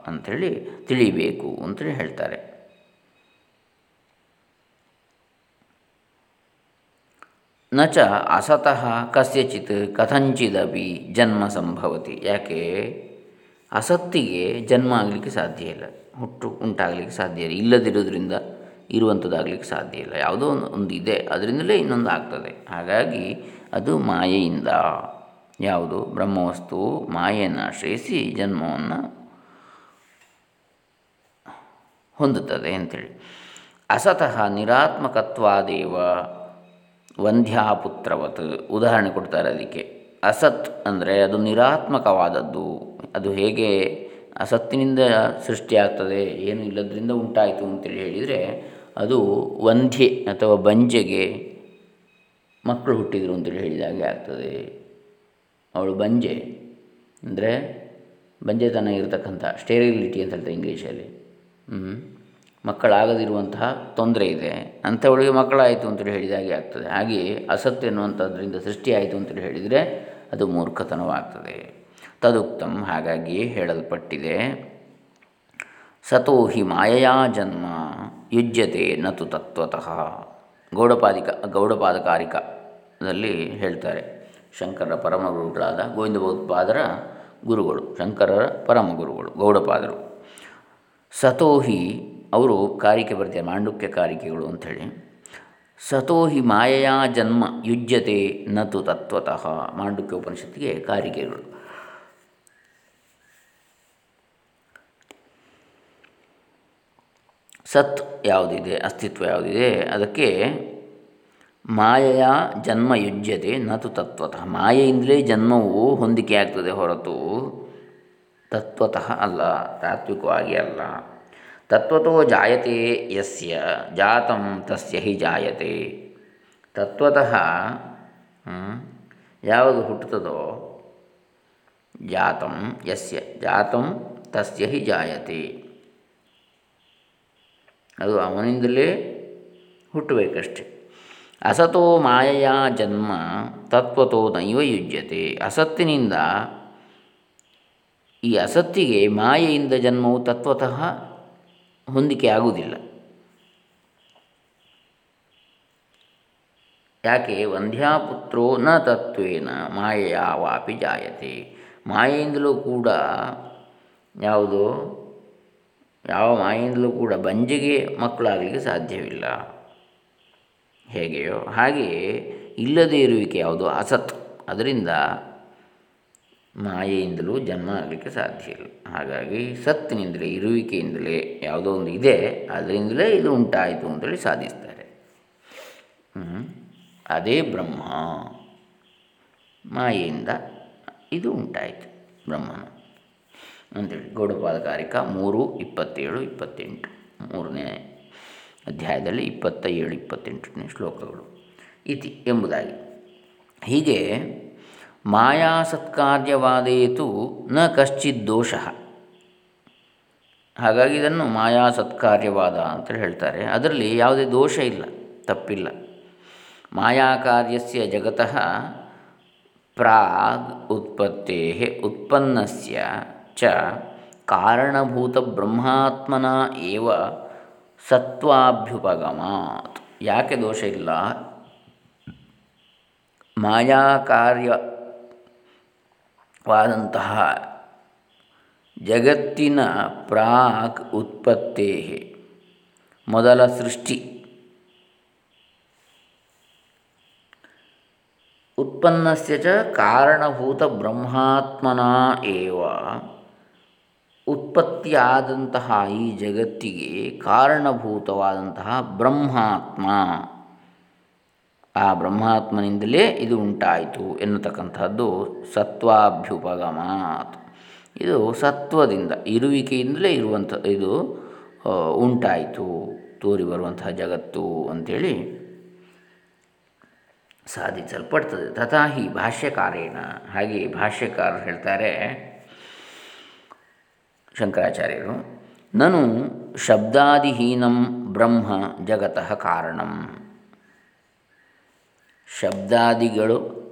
ಅಂಥೇಳಿ ತಿಳಿಬೇಕು ಅಂತೇಳಿ ಹೇಳ್ತಾರೆ. ನ ಚ ಅಸತಃ ಕಸ್ಯಚಿತ್ ಕಥಂಚಿದಪಿ ಜನ್ಮ ಸಂಭವತಿ. ಯಾಕೆ? ಅಸತ್ತಿಗೆ ಜನ್ಮ ಆಗಲಿಕ್ಕೆ ಸಾಧ್ಯ ಇಲ್ಲ. ಹುಟ್ಟು ಉಂಟಾಗಲಿಕ್ಕೆ ಸಾಧ್ಯ ಇಲ್ಲ. ಇಲ್ಲದಿರೋದ್ರಿಂದ ಇರುವಂಥದ್ದಾಗಲಿಕ್ಕೆ ಸಾಧ್ಯ ಇಲ್ಲ. ಯಾವುದೋ ಒಂದು ಒಂದು ಇದೆ. ಅದರಿಂದಲೇ ಇನ್ನೊಂದು ಆಗ್ತದೆ. ಹಾಗಾಗಿ ಅದು ಮಾಯೆಯಿಂದ. ಯಾವುದು? ಬ್ರಹ್ಮವಸ್ತು ಮಾಯೆಯನ್ನು ಆಶ್ರಯಿಸಿ ಜನ್ಮವನ್ನು ಹೊಂದುತ್ತದೆ ಅಂಥೇಳಿ ಅಸತಃ ನಿರಾತ್ಮಕತ್ವಾದೇವ ವಂಧ್ಯಾಪುತ್ರವತ್ ಉದಾಹರಣೆ ಕೊಡ್ತಾರೆ ಅದಕ್ಕೆ. ಅಸತ್ ಅಂದರೆ ಅದು ನಿರಾತ್ಮಕವಾದದ್ದು. ಅದು ಹೇಗೆ ಅಸತ್ತಿನಿಂದ ಸೃಷ್ಟಿಯಾಗ್ತದೆ, ಏನು ಇಲ್ಲದರಿಂದ ಉಂಟಾಯಿತು ಅಂತೇಳಿ ಹೇಳಿದರೆ, ಅದು ವಂಧ್ಯೆ ಅಥವಾ ಬಂಜೆಗೆ ಮಕ್ಕಳು ಹುಟ್ಟಿದರು ಅಂತೇಳಿ ಹೇಳಿದಾಗೆ ಆಗ್ತದೆ. ಅವಳು ಬಂಜೆ ಅಂದರೆ ಬಂಜೆತನ ಇರತಕ್ಕಂಥ ಸ್ಟೇರಿಲಿಟಿ ಅಂತ ಹೇಳ್ತಾರೆ ಇಂಗ್ಲೀಷಲ್ಲಿ. ಮಕ್ಕಳಾಗದಿರುವಂತಹ ತೊಂದರೆ ಇದೆ. ಅಂಥವಳಿಗೆ ಮಕ್ಕಳಾಯಿತು ಅಂತೇಳಿ ಹೇಳಿದಾಗೆ ಆಗ್ತದೆ. ಹಾಗೆಯೇ ಅಸತ್ ಎನ್ನುವಂಥದ್ರಿಂದ ಸೃಷ್ಟಿಯಾಯಿತು ಅಂತೇಳಿ ಹೇಳಿದರೆ ಅದು ಮೂರ್ಖತನವಾಗ್ತದೆ. ತದುಕ್ತಂ ಹಾಗಾಗಿ ಹೇಳಲ್ಪಟ್ಟಿದೆ. ಸತೋಹಿ ಮಾಯಾ ಜನ್ಮ ಯುಜ್ಯತೆ ನತು ತತ್ವತಃ. ಗೌಡಪಾದಿಕ, ಗೌಡಪಾದಕಾರಿಕದಲ್ಲಿ ಹೇಳ್ತಾರೆ. ಶಂಕರರ ಪರಮ ಗುರುಗಳಾದ ಗೋವಿಂದ ಭಗವತ್ಪಾದರ ಗುರುಗಳು, ಶಂಕರರ ಪರಮ ಗುರುಗಳು, ಗೌಡಪಾದರು. ಸತೋಹಿ ಅವರು ಕಾರಿಕೆ ಬರ್ತಾರೆ ಮಾಂಡುಕ್ಯ ಕಾರಿಕೆಗಳು ಅಂಥೇಳಿ. ಸತೋಹಿ ಮಾಯಾ ಜನ್ಮ ಯುಜ್ಯತೆ ನತು ತತ್ವತಃ ಮಾಂಡುಕ್ಯ ಉಪನಿಷತ್ತಿಗೆ ಕಾರಿಕೆಗಳು. ಸತ್ ಯಾವುದಿದೆ, ಅಸ್ತಿತ್ವ ಯಾವುದಿದೆ, ಅದಕ್ಕೆ ಮಾಯೆಯ ಜನ್ಮ ಯುಜ್ಯತೆ ನತು ತತ್ವತಃ. ಮಾಯೆಯಿಂದಲೇ ಜನ್ಮವು ಹೊಂದಿಕೆ ಆಗ್ತದೆ ಹೊರತು ತತ್ವತಃ ಅಲ್ಲ, ತಾತ್ವಿಕವಾಗಿ ಅಲ್ಲ. ತತ್ವತೋ ಜಾಯತೆ ಯಸ್ಯ, ಜಾತಂ ತಸ್ಯ ಹಿ ಜಾಯತೆ. ತತ್ವತಃ ಯಾವುದು ಹುಟ್ಟುತ್ತದೋ, ಜಾತಂ ಯಸ್ಯ, ಜಾತಂ ತಸ್ಯ ಹಿ ಜಾಯತೆ. ಅದು ಅವನಿಂದಲೇ ಹುಟ್ಟಬೇಕಷ್ಟೆ. ಅಸತೋ ಮಾಯೆಯ ಜನ್ಮ ತತ್ವತೋ ನೈವ ಯುಜ್ಯತೆ. ಅಸತ್ತಿನಿಂದ ಈ ಅಸತ್ತಿಗೆ ಮಾಯೆಯಿಂದ ಜನ್ಮವು ತತ್ವತಃ ಹೊಂದಿಕೆ ಆಗುವುದಿಲ್ಲ. ಯಾಕೆ? ವಂಧ್ಯಾಪುತ್ರೋ ನ ತತ್ವೇನ ಮಾಯೆಯ ವಾಪಿ ಜಾಯತೆ. ಮಾಯೆಯಿಂದಲೂ ಕೂಡ ಯಾವುದು? ಯಾವ ಮಾಯಿಂದಲೂ ಕೂಡ ಬಂಜಿಗೆ ಮಕ್ಕಳಾಗಲಿಕ್ಕೆ ಸಾಧ್ಯವಿಲ್ಲ. ಹೇಗೆಯೋ? ಹಾಗೆಯೇ ಇಲ್ಲದೇ ಇರುವಿಕೆ ಯಾವುದು? ಅಸತ್. ಅದರಿಂದ ಮಾಯೆಯಿಂದಲೂ ಜನ್ಮ ಆಗಲಿಕ್ಕೆ ಸಾಧ್ಯ ಇಲ್ಲ. ಹಾಗಾಗಿ ಸತ್ತಿನಿಂದಲೇ, ಇರುವಿಕೆಯಿಂದಲೇ ಯಾವುದೋ ಒಂದು ಇದೆ ಅದರಿಂದಲೇ ಇದು ಉಂಟಾಯಿತು ಅಂತೇಳಿ ಸಾಧಿಸ್ತಾರೆ. ಅದೇ ಬ್ರಹ್ಮ. ಮಾಯೆಯಿಂದ ಇದು ಉಂಟಾಯಿತು ಬ್ರಹ್ಮನ. ಅಂತೇಳಿ ಗೌಡಪಾದಕಾರಿಕ ಮೂರು, ಇಪ್ಪತ್ತೇಳು, ಇಪ್ಪತ್ತೆಂಟು. ಮೂರನೇ ಅಧ್ಯಾಯದಲ್ಲಿ ಇಪ್ಪತ್ತ ಏಳು ಇಪ್ಪತ್ತೆಂಟನೇ ಶ್ಲೋಕಗಳು ಇತಿ ಎಂಬುದಾಗಿ. ಹೀಗೆ ಮಾಯಾ ಸತ್ಕಾರ್ಯವಾದೇತು ನ ಕಶ್ಚಿತ್ ದೋಷ. ಹಾಗಾಗಿ ಇದನ್ನು ಮಾಯಾ ಸತ್ಕಾರ್ಯವಾದ ಅಂತೇಳಿ ಹೇಳ್ತಾರೆ. ಅದರಲ್ಲಿ ಯಾವುದೇ ದೋಷ ಇಲ್ಲ, ತಪ್ಪಿಲ್ಲ. ಮಾಯಾ ಕಾರ್ಯಸ್ಯ ಜಗತಃ ಪ್ರಾಗ್ ಉತ್ಪತ್ತೇ ಉತ್ಪನ್ನಸ್ಯ ಚ ಕಾರಣಭೂತ ಬ್ರಹ್ಮಾತ್ಮನ ಏವ ಸತ್ವಾಭ್ಯುಪಗಮಾತ್. ಯಾಕೆ ದೋಷ ಇಲ್ಲ? ಮಾಯಾಕಾರ್ಯವಾದಂತಹ ಜಗತ್ತಿನ ಪ್ರಾಕ್ ಉತ್ಪತ್ತೇ ಮೊದಲ ಸೃಷ್ಟಿ ಉತ್ಪನ್ನಸ್ಯ ಚ ಕಾರಣಭೂತ ಬ್ರಹ್ಮಾತ್ಮನ ಏವ ಉತ್ಪತ್ತಿಯಾದಂತಹ ಈ ಜಗತ್ತಿಗೆ ಕಾರಣಭೂತವಾದಂತಹ ಬ್ರಹ್ಮಾತ್ಮ ಆ ಬ್ರಹ್ಮಾತ್ಮನಿಂದಲೇ ಇದು ಉಂಟಾಯಿತು ಎನ್ನತಕ್ಕಂಥದ್ದು ಸತ್ವಾಭ್ಯುಪಗಮಾತ್. ಇದು ಸತ್ವದಿಂದ, ಇರುವಿಕೆಯಿಂದಲೇ ಇರುವಂಥ, ಇದು ಉಂಟಾಯಿತು, ತೋರಿ ಬರುವಂತಹ ಜಗತ್ತು ಅಂಥೇಳಿ ಸಾಧಿಸಲ್ಪಡ್ತದೆ. ತಥಾಹಿ ಭಾಷ್ಯಕಾರೇಣ. ಹಾಗೆ ಭಾಷ್ಯಕಾರರು ಹೇಳ್ತಾರೆ, ಶಂಕರಾಚಾರ್ಯರು, ನಾನು ಶಬ್ದಾದಿಹೀನಂ ಬ್ರಹ್ಮ ಜಗತಃ ಕಾರಣಂ. ಶಬ್ದಾದಿಗಳು.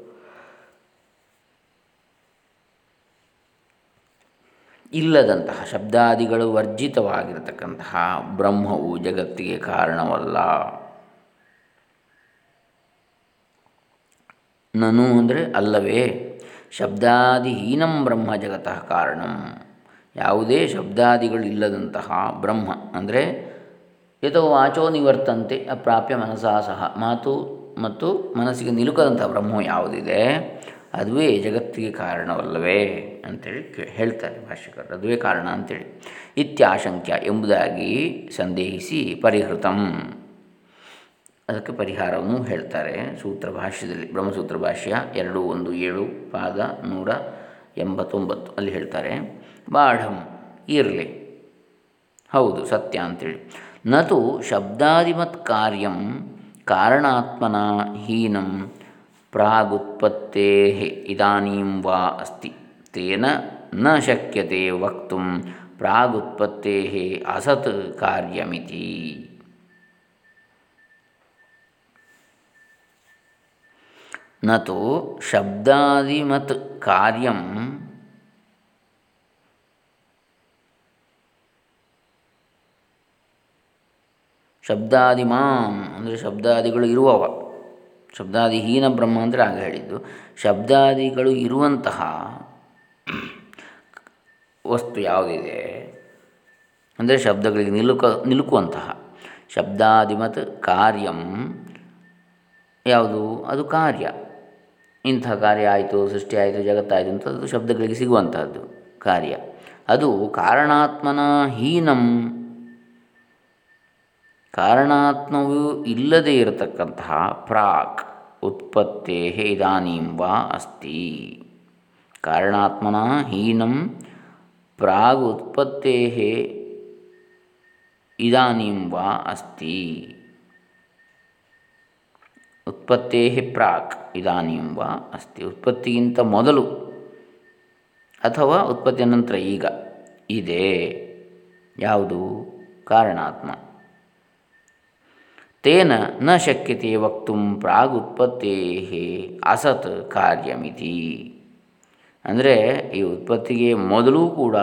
ಇಲ್ಲದಂತಹ ಶಬ್ದಾದಿಗಳು ವರ್ಜಿತವಾಗಿರತಕ್ಕಂತಹ ಬ್ರಹ್ಮವು ಜಗತ್ತಿಗೆ ಕಾರಣವಲ್ಲ. ನನು ಅಂದರೆ ಅಲ್ಲವೇ, ಶಬ್ದಾದಿಹೀನಂ ಬ್ರಹ್ಮ ಜಗತಃ ಕಾರಣಂ. ಯಾವುದೇ ಶಬ್ದಾದಿಗಳು ಇಲ್ಲದಂತಹ ಬ್ರಹ್ಮ ಅಂದರೆ, ಯಥೋ ವಾಚೋ ನಿವರ್ತಂತೆ ಅಪ್ರಾಪ್ಯ ಮನಸಾ ಸಹ ಮಾತು ಮತ್ತು ಮನಸ್ಸಿಗೆ ನಿಲುಕದಂಥ ಬ್ರಹ್ಮ ಯಾವುದಿದೆ? ಅದುವೇ ಜಗತ್ತಿಗೆ ಕಾರಣವಲ್ಲವೇ ಅಂತೇಳಿ ಹೇಳ್ತಾರೆ ಭಾಷ್ಯಕರು ಅದುವೇ ಕಾರಣ ಅಂತೇಳಿ. ಇತ್ಯಾಶಂಕ್ಯ ಎಂಬುದಾಗಿ ಸಂದೇಹಿಸಿ ಪರಿಹೃತಂ. ಅದಕ್ಕೆ ಪರಿಹಾರವನ್ನು ಹೇಳ್ತಾರೆ ಸೂತ್ರ ಭಾಷ್ಯದಲ್ಲಿ, ಬ್ರಹ್ಮಸೂತ್ರ ಭಾಷ್ಯ ಎರಡು ಒಂದು ಏಳು, ಪಾದ ನೂರ ಎಂಬತ್ತೊಂಬತ್ತು. ಅಲ್ಲಿ ಹೇಳ್ತಾರೆ, ಬಾಢಂ, ಇರಲಿ. ಹೌದು, ಸತ್ಯ ಅಂತೇಳಿ. ನತು ಶಬ್ದಾದಿಮತ್ ಕಾರ್ಯಂ ಕಾರಣಾತ್ಮನ ಹೀನಂ ಪ್ರಾಗುತ್ಪತ್ತೇ ಇದಾನೀಂ ವಾ ಅಸ್ತಿ. ತೇನ ನ ಶಕ್ಯತೆ ವಕ್ತು ಪ್ರಾಗುತ್ಪತ್ತೇ ಅಸತ್ ಕಾರ್ಯಮಿತಿ. ನತು ಶಬ್ದಾದಿಮತ್ ಕಾರ್ಯಂ ಶಬ್ದಾದಿಮಾಂ ಅಂದರೆ ಶಬ್ದಾದಿಗಳು ಇರುವವ. ಶಬ್ದಾದಿಹೀನ ಬ್ರಹ್ಮ ಅಂದರೆ ಆಗ ಹೇಳಿದ್ದು. ಶಬ್ದಾದಿಗಳು ಇರುವಂತಹ ವಸ್ತು ಯಾವುದಿದೆ? ಅಂದರೆ ಶಬ್ದಗಳಿಗೆ ನಿಲುಕ, ನಿಲುಕುವಂತಹ. ಶಬ್ದಾದಿಮತ್ ಕಾರ್ಯಂ. ಯಾವುದು? ಅದು ಕಾರ್ಯ. ಇಂಥ ಕಾರ್ಯ ಆಯಿತು, ಸೃಷ್ಟಿ ಆಯಿತು, ಜಗತ್ತಾಯಿತು ಅಂತ ಅದು ಶಬ್ದಗಳಿಗೆ ಸಿಗುವಂತಹದ್ದು ಕಾರ್ಯ. ಅದು ಕಾರಣಾತ್ಮನ ಹೀನಂ. ಕಾರಣಾತ್ಮವು ಇಲ್ಲದೇ ಇರತಕ್ಕಂತಹ ಪ್ರಾಕ್ ಉತ್ಪತ್ತೇ ಇದಾನೀಂ ವಾ ಅಸ್ತಿ. ಕಾರಣಾತ್ಮನ ಹೀನಂ ಪ್ರಾಗ್ ಉತ್ಪತ್ತೇ ಇದಾನೀಂ ವಾ ಅಸ್ತಿ. ಉತ್ಪತ್ತೇ ಪ್ರಾಕ್ ಇದಾನೀಂ ವಾ ಅಸ್ತಿ. ಉತ್ಪತ್ತಿಗಿಂತ ಮೊದಲು ಅಥವಾ ಉತ್ಪತ್ತಿಯ ನಂತರ ಈಗ ಇದೆ ಯಾವುದು ಕಾರಣಾತ್ಮ. ತೇನ ನ ಶಕ್ಯತೆ ವಕ್ತು ಪ್ರಾಗುತ್ಪತ್ತೇ ಅಸತ್ ಕಾರ್ಯಮಿತಿ. ಅಂದರೆ ಈ ಉತ್ಪತ್ತಿಗೆ ಮೊದಲೂ ಕೂಡ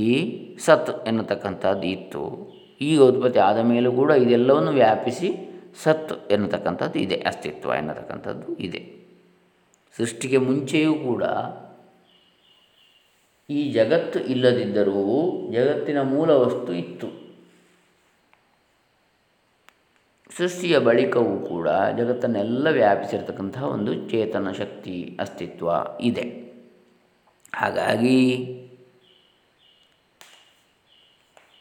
ಈ ಸತ್ ಎನ್ನತಕ್ಕಂಥದ್ದು ಇತ್ತು. ಈಗ ಉತ್ಪತ್ತಿ ಆದ ಮೇಲೂ ಕೂಡ ಇದೆಲ್ಲವನ್ನು ವ್ಯಾಪಿಸಿ ಸತ್ ಎನ್ನತಕ್ಕಂಥದ್ದು ಇದೆ, ಅಸ್ತಿತ್ವ ಎನ್ನತಕ್ಕಂಥದ್ದು ಇದೆ. ಸೃಷ್ಟಿಗೆ ಮುಂಚೆಯೂ ಕೂಡ ಈ ಜಗತ್ತು ಇಲ್ಲದಿದ್ದರೂ ಜಗತ್ತಿನ ಮೂಲ ವಸ್ತು ಇತ್ತು. ಸೃಷ್ಟಿಯ ಬಳಿಕವೂ ಕೂಡ ಜಗತ್ತನ್ನೆಲ್ಲ ವ್ಯಾಪಿಸಿರ್ತಕ್ಕಂತಹ ಒಂದು ಚೇತನ ಶಕ್ತಿ ಅಸ್ತಿತ್ವ ಇದೆ. ಹಾಗಾಗಿ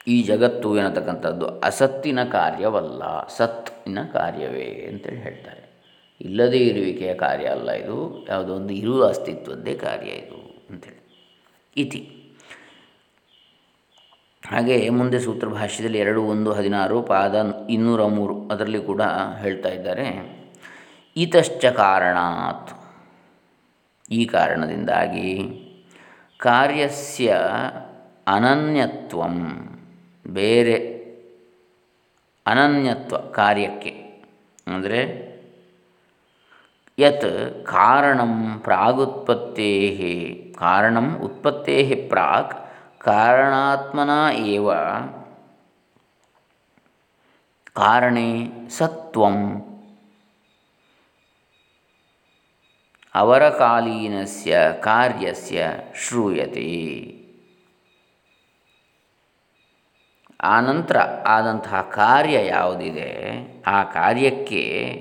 ಈ ಜಗತ್ತು ಎನ್ನತಕ್ಕಂಥದ್ದು ಅಸತ್ತಿನ ಕಾರ್ಯವಲ್ಲ, ಸತ್ತಿನ ಕಾರ್ಯವೇ ಅಂತೇಳಿ ಹೇಳ್ತಾರೆ. ಇಲ್ಲದೇ ಇರುವಿಕೆಯ ಕಾರ್ಯ ಅಲ್ಲ ಇದು, ಯಾವುದೋ ಒಂದು ಇರುವ ಅಸ್ತಿತ್ವದ್ದೇ ಕಾರ್ಯ ಇದು ಅಂತೇಳಿ. ಇತಿ. ಹಾಗೆ ಮುಂದೆ ಸೂತ್ರ ಭಾಷ್ಯದಲ್ಲಿ ಎರಡು, ಒಂದು, ಹದಿನಾರು, ಪಾದ ಇನ್ನೂರ ಮೂರು ಅದರಲ್ಲಿ ಕೂಡ ಹೇಳ್ತಾ ಇದ್ದಾರೆ. ಇತಶ್ಚ ಕಾರಣಾತ್. ಈ ಕಾರಣದಿಂದಾಗಿ ಕಾರ್ಯಸ್ಯ ಅನನ್ಯತ್ವಂ. ಬೇರೆ ಅನನ್ಯತ್ವ ಕಾರ್ಯಕ್ಕೆ ಅಂದರೆ ಯತ್ ಕಾರಣಂ ಪ್ರಾಗುತ್ಪತ್ತೇ ಕಾರಣಂ ಉತ್ಪತ್ತೇ ಪ್ರಾಕ್ ಕಾರಣಾತ್ಮನ ಏವ? ಕಾರಣೇ ಸತ್ವಂ. ಅವರಕಾಲೀನಸ್ಯ ಕಾರ್ಯಸ್ಯ ಶ್ರೂಯತೆ. ಆನಂತರ ಆದಂತಹ ಕಾರ್ಯ ಯಾವುದಿದೆ? ಆ ಕಾರ್ಯಕ್ಕೆ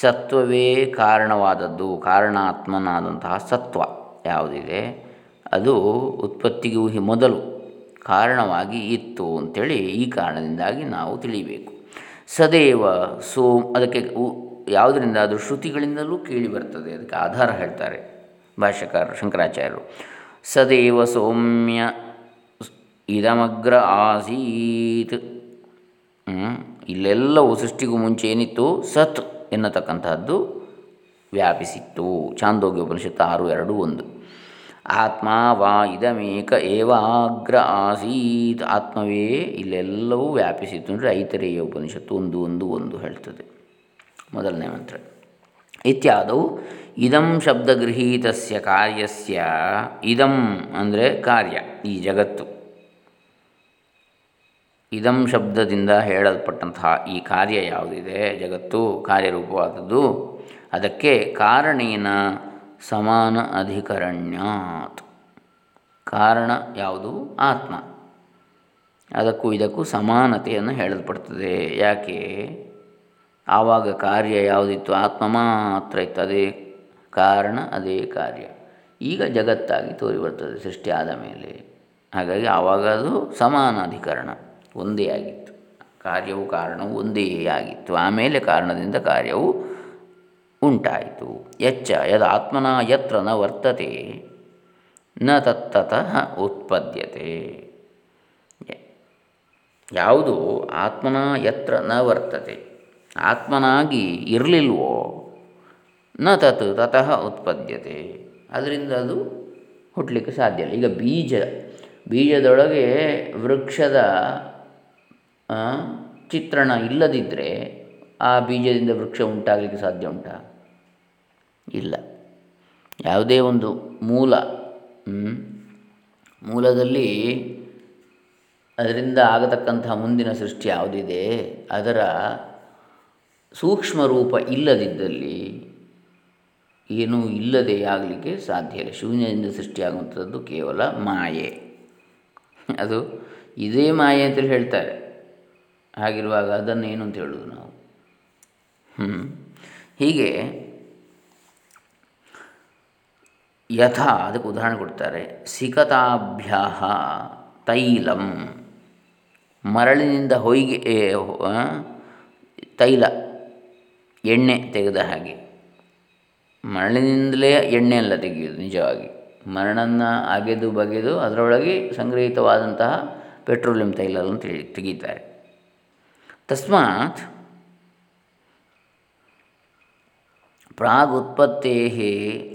ಸತ್ವವೇ ಕಾರಣವಾದದ್ದು, ಕಾರಣಾತ್ಮನಾದಂತಹ ಸತ್ವ ಯಾವುದಿದೆ? ಅದು ಉತ್ಪತ್ತಿಗೂ ಮೊದಲು ಕಾರಣವಾಗಿ ಇತ್ತು ಅಂಥೇಳಿ ಈ ಕಾರಣದಿಂದಾಗಿ ನಾವು ತಿಳಿಯಬೇಕು. ಸದೇವ ಸೋಮ್ ಅದಕ್ಕೆ ಯಾವುದರಿಂದ ಅದು ಶ್ರುತಿಗಳಿಂದಲೂ ಕೇಳಿ ಬರ್ತದೆ, ಅದಕ್ಕೆ ಆಧಾರ ಹೇಳ್ತಾರೆ ಭಾಷ್ಯಕಾರರು, ಶಂಕರಾಚಾರ್ಯರು. ಸದೇವ ಸೌಮ್ಯ ಇದಮಗ್ರ ಆಸೀತ್. ಇಲ್ಲೆಲ್ಲವೂ ಸೃಷ್ಟಿಗೂ ಮುಂಚೆ ಏನಿತ್ತು? ಸತ್ ಎನ್ನತಕ್ಕಂತಹದ್ದು ವ್ಯಾಪಿಸಿತ್ತು. ಚಾಂದೋಗ್ಯ ಉಪನಿಷತ್ತು ಆರು ಎರಡು ಒಂದು. ಆತ್ಮ ವಾ ಇದಮೇಕ ಏವಾಗ್ರ ಆಸೀತ್. ಆತ್ಮವೇ ಇಲ್ಲೆಲ್ಲವೂ ವ್ಯಾಪಿಸಿತ್ತು ಅಂದರೆ ಐತರೇಯ ಉಪನಿಷತ್ತು ಒಂದು ಒಂದು ಒಂದು ಹೇಳ್ತದೆ. ಮೊದಲನೇ ಮಂತ್ರ. ಇತ್ಯಾದವು ಇದಂ ಶಬ್ದಗೃಹೀತಸ್ಯ ಕಾರ್ಯಸ್ಯ. ಇದಂ ಅಂದರೆ ಕಾರ್ಯ ಈ ಜಗತ್ತು. ಇದಂ ಶಬ್ದದಿಂದ ಹೇಳಲ್ಪಟ್ಟಂತಹ ಈ ಕಾರ್ಯ ಯಾವುದಿದೆ? ಜಗತ್ತು ಕಾರ್ಯರೂಪವಾದದ್ದು. ಅದಕ್ಕೆ ಕಾರಣೇನ? ಸಮಾನ ಅಧಿಕರಣ್ಯಾತ್. ಕಾರಣ ಯಾವುದು? ಆತ್ಮ. ಅದಕ್ಕೂ ಇದಕ್ಕೂ ಸಮಾನತೆಯನ್ನು ಹೇಳಲ್ಪಡ್ತದೆ. ಯಾಕೆ? ಆವಾಗ ಕಾರ್ಯ ಯಾವುದಿತ್ತು? ಆತ್ಮ ಮಾತ್ರ ಇತ್ತು. ಅದೇ ಕಾರಣ, ಅದೇ ಕಾರ್ಯ. ಈಗ ಜಗತ್ತಾಗಿ ತೋರಿ ಬರ್ತದೆ ಸೃಷ್ಟಿ ಆದ ಮೇಲೆ. ಹಾಗಾಗಿ ಆವಾಗ ಅದು ಸಮಾನ ಅಧಿಕರಣ. ಒಂದೇ ಆಗಿತ್ತು. ಕಾರ್ಯವು ಕಾರಣವು ಒಂದೇ ಆಗಿತ್ತು. ಆಮೇಲೆ ಕಾರಣದಿಂದ ಕಾರ್ಯವು ಉಂಟಾಯಿತು. ಯಚ್ಚ ಯದ ಆತ್ಮನ ಯತ್ರ ನ ವರ್ತತೆ, ನ ತತ್ತತಃ ಉತ್ಪದ್ಯತೆ. ಯಾವುದು ಆತ್ಮನ ಯತ್ರ ನ ವರ್ತತೆ, ಆತ್ಮನಾಗಿ ಇರಲಿಲ್ವೋ, ನ ತತ್ ತತಃ ಉತ್ಪದ್ಯತೆ. ಅದರಿಂದ ಅದು ಹುಟ್ಟಲಿಕ್ಕೆ ಸಾಧ್ಯ ಇಲ್ಲ. ಈಗ ಬೀಜ, ಬೀಜದೊಳಗೆ ವೃಕ್ಷದ ಚಿತ್ರಣ ಇಲ್ಲದಿದ್ದರೆ ಆ ಬೀಜದಿಂದ ವೃಕ್ಷ ಉಂಟಾಗಲಿಕ್ಕೆ ಸಾಧ್ಯ ಉಂಟಾ? ಇಲ್ಲ. ಯಾವುದೇ ಒಂದು ಮೂಲ ಮೂಲದಲ್ಲಿ ಅದರಿಂದ ಆಗತಕ್ಕಂತಹ ಮುಂದಿನ ಸೃಷ್ಟಿ ಯಾವುದಿದೆ, ಅದರ ಸೂಕ್ಷ್ಮ ರೂಪ ಇಲ್ಲದಿದ್ದಲ್ಲಿ ಏನೂ ಇಲ್ಲದೆ ಆಗಲಿಕ್ಕೆ ಸಾಧ್ಯ ಇಲ್ಲ. ಶೂನ್ಯದಿಂದ ಸೃಷ್ಟಿಯಾಗುವಂಥದ್ದು ಕೇವಲ ಮಾಯೆ. ಅದು ಇದೇ ಮಾಯೆ ಅಂತೇಳಿ ಹೇಳ್ತಾರೆ. ಹಾಗಿರುವಾಗ ಅದನ್ನು ಏನು ಅಂತ ಹೇಳೋದು ನಾವು? ಹೀಗೆ ಯಥಾ ಅದಕ್ಕೆ ಉದಾಹರಣೆ ಕೊಡ್ತಾರೆ. ಸಿಕತಾಭ್ಯ ತೈಲಂ. ಮರಳಿನಿಂದ ಹೊಯ್ಗೆ ತೈಲ, ಎಣ್ಣೆ ತೆಗೆದ ಹಾಗೆ. ಮರಳಿನಿಂದಲೇ ಎಣ್ಣೆ ಎಲ್ಲ ತೆಗೆಯುವುದು ನಿಜವಾಗಿ. ಮರಳನ್ನು ಅಗೆದು ಬಗೆದು ಅದರೊಳಗೆ ಸಂಗ್ರಹಿತವಾದಂತಹ ಪೆಟ್ರೋಲಿಯಂ ತೈಲವನ್ನು ತೆಗಿ, ತೆಗೀತಾರೆ. ತಸ್ಮಾತ್ ಪ್ರಾಗುತ್ಪತ್ತೇ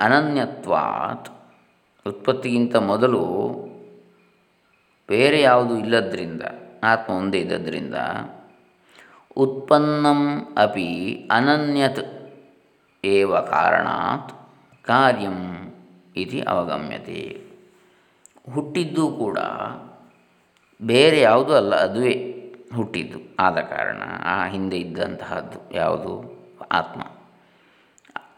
ಅನನ್ಯತ್ವಾತ್. ಉತ್ಪತ್ತಿಗಿಂತ ಮೊದಲು ಬೇರೆ ಯಾವುದು ಇಲ್ಲದ್ರಿಂದ, ಆತ್ಮ ಒಂದೇ ಇದ್ದದ್ರಿಂದ ಉತ್ಪನ್ನಂ ಅಪಿ ಅನನ್ಯತ್ ಏವ ಕಾರಣಾತ್ ಕಾರ್ಯಂ ಇತಿ ಅವಗಮ್ಯತೆ. ಹುಟ್ಟಿದ್ದು ಕೂಡ ಬೇರೆ ಯಾವುದೂ ಅಲ್ಲ, ಅದುವೇ ಹುಟ್ಟಿದ್ದು. ಆದ ಕಾರಣ ಆ ಹಿಂದೆ ಇದ್ದಂತಹದ್ದು ಯಾವುದು? ಆತ್ಮ.